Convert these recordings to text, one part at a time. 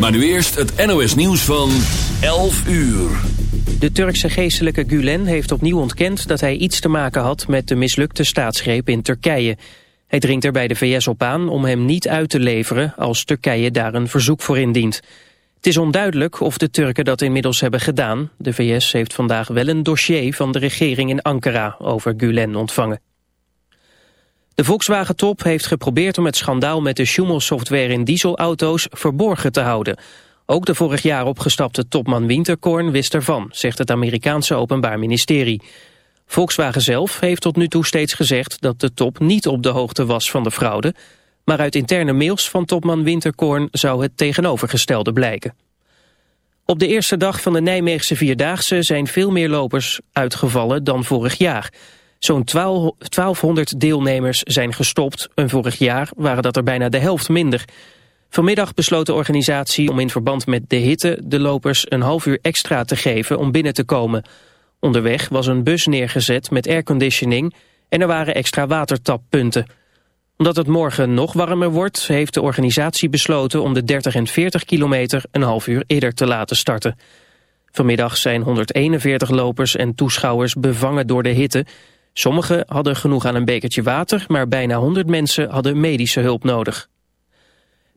Maar nu eerst het NOS nieuws van 11 uur. De Turkse geestelijke Gulen heeft opnieuw ontkend dat hij iets te maken had met de mislukte staatsgreep in Turkije. Hij dringt er bij de VS op aan om hem niet uit te leveren als Turkije daar een verzoek voor indient. Het is onduidelijk of de Turken dat inmiddels hebben gedaan. De VS heeft vandaag wel een dossier van de regering in Ankara over Gulen ontvangen. De Volkswagen-top heeft geprobeerd om het schandaal met de Schumel-software in dieselauto's verborgen te houden. Ook de vorig jaar opgestapte topman Winterkorn wist ervan, zegt het Amerikaanse Openbaar Ministerie. Volkswagen zelf heeft tot nu toe steeds gezegd dat de top niet op de hoogte was van de fraude, maar uit interne mails van topman Winterkorn zou het tegenovergestelde blijken. Op de eerste dag van de Nijmeegse Vierdaagse zijn veel meer lopers uitgevallen dan vorig jaar. Zo'n 1200 deelnemers zijn gestopt en vorig jaar waren dat er bijna de helft minder. Vanmiddag besloot de organisatie om in verband met de hitte de lopers een half uur extra te geven om binnen te komen. Onderweg was een bus neergezet met airconditioning en er waren extra watertappunten. Omdat het morgen nog warmer wordt, heeft de organisatie besloten om de 30 en 40 kilometer een half uur eerder te laten starten. Vanmiddag zijn 141 lopers en toeschouwers bevangen door de hitte. Sommigen hadden genoeg aan een bekertje water, maar bijna 100 mensen hadden medische hulp nodig.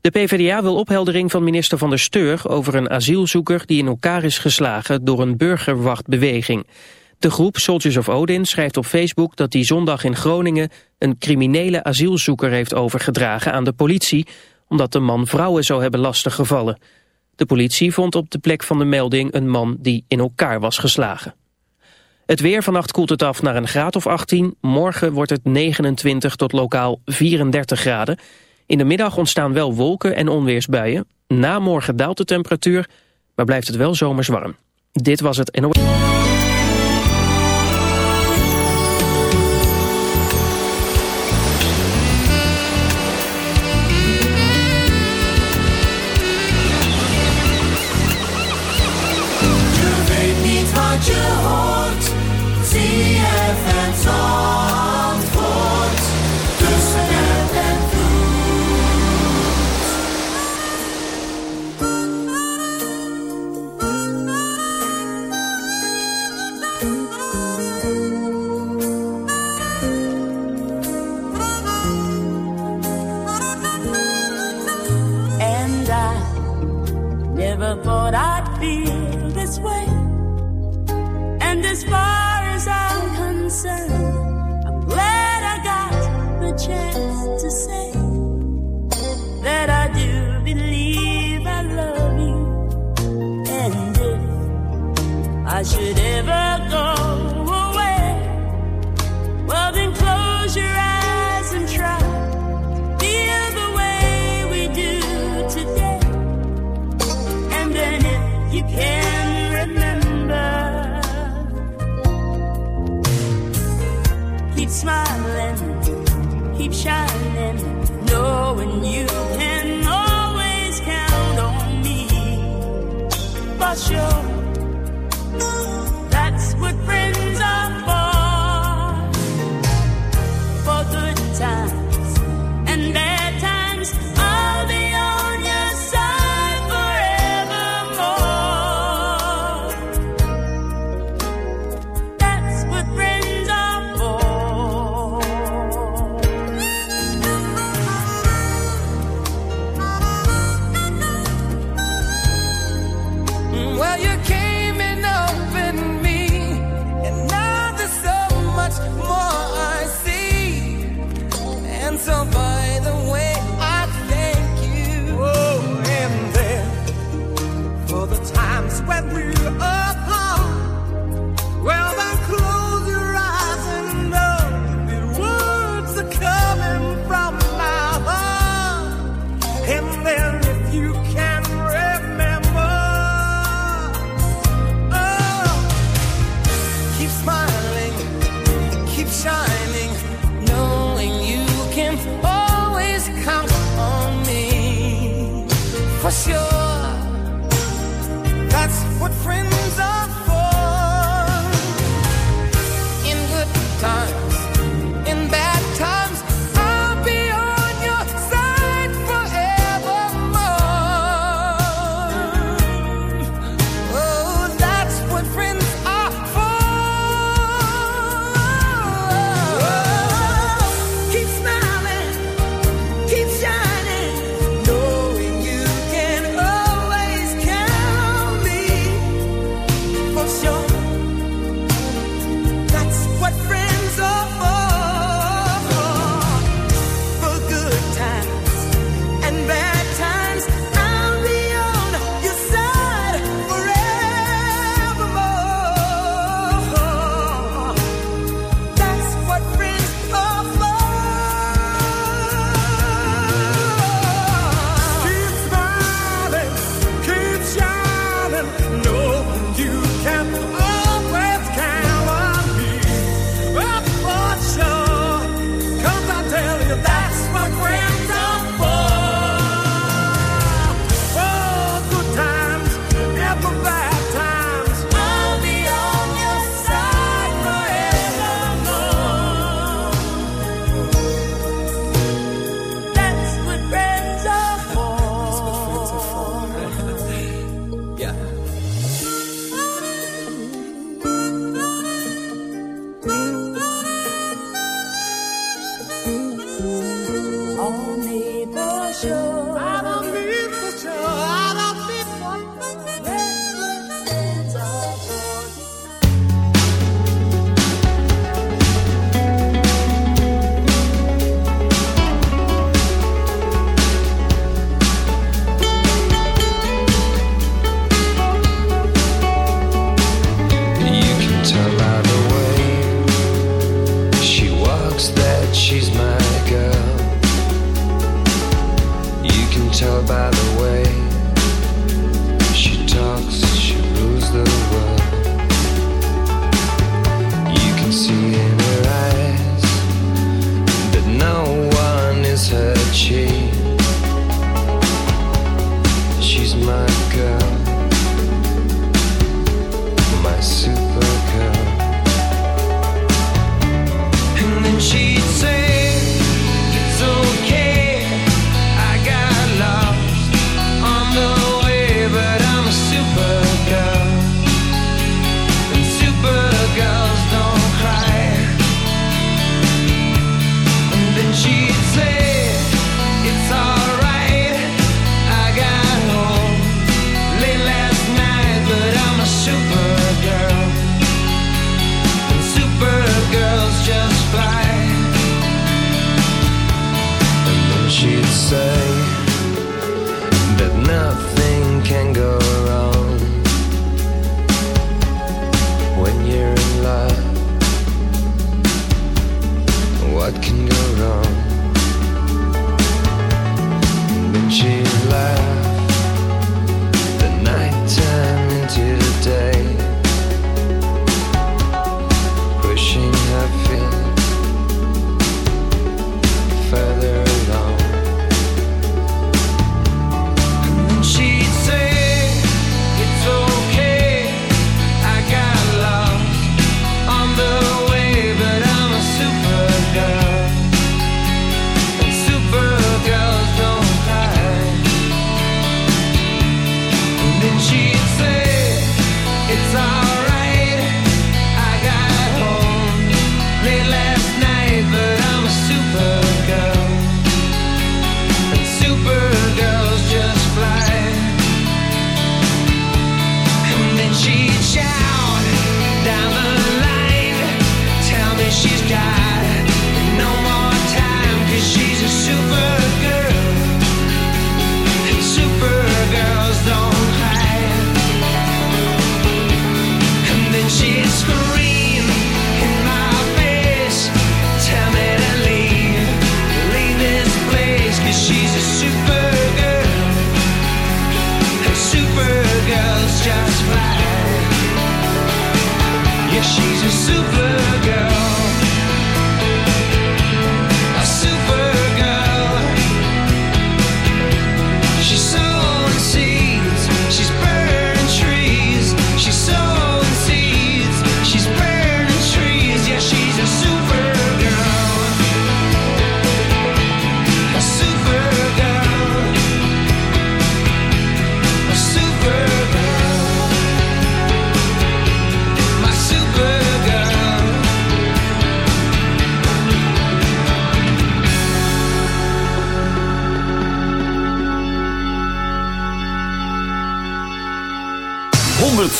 De PvdA wil opheldering van minister Van der Steur over een asielzoeker die in elkaar is geslagen door een burgerwachtbeweging. De groep Soldiers of Odin schrijft op Facebook dat die zondag in Groningen een criminele asielzoeker heeft overgedragen aan de politie, omdat de man vrouwen zou hebben lastiggevallen. De politie vond op de plek van de melding een man die in elkaar was geslagen. Het weer vannacht koelt het af naar een graad of 18. Morgen wordt het 29 tot lokaal 34 graden. In de middag ontstaan wel wolken en onweersbuien. Na morgen daalt de temperatuur, maar blijft het wel zomers warm. Dit was het NOS.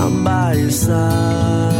I'm by your side.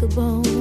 like a bone.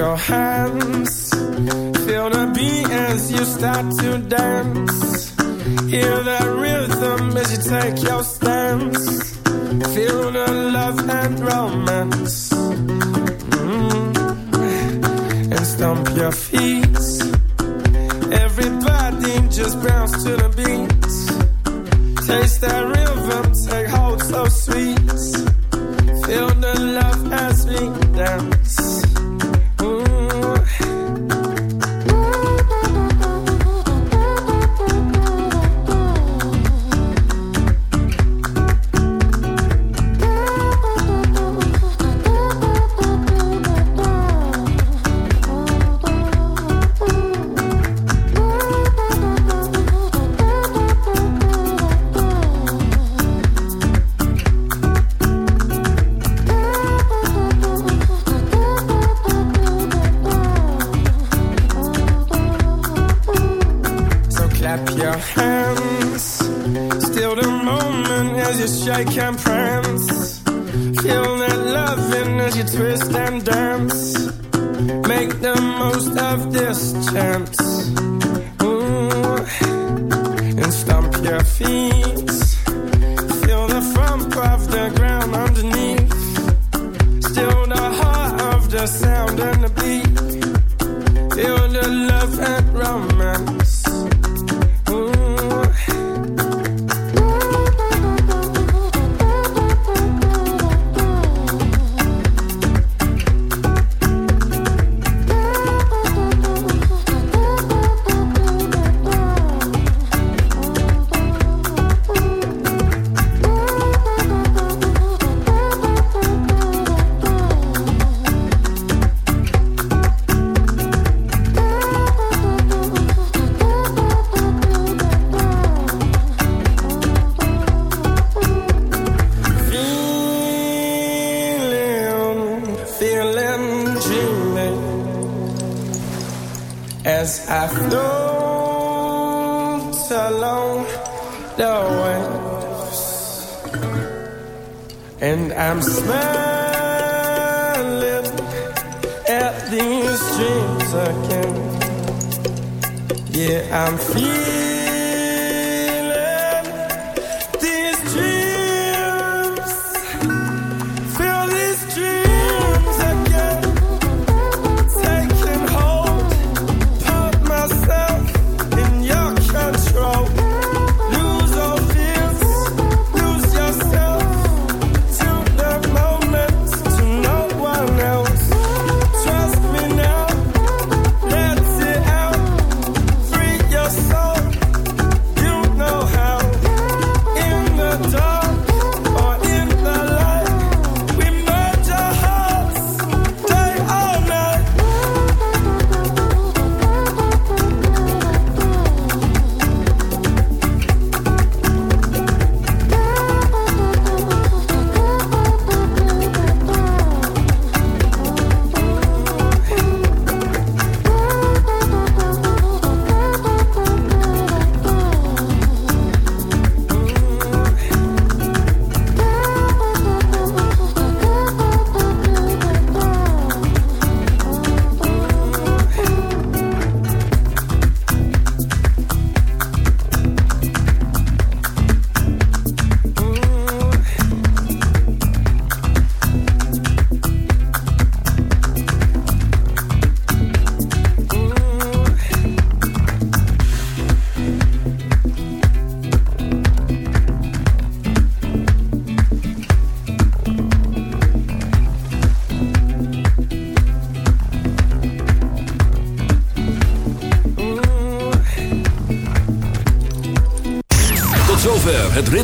your hands. Feel the beat as you start to dance. Hear that rhythm as you take your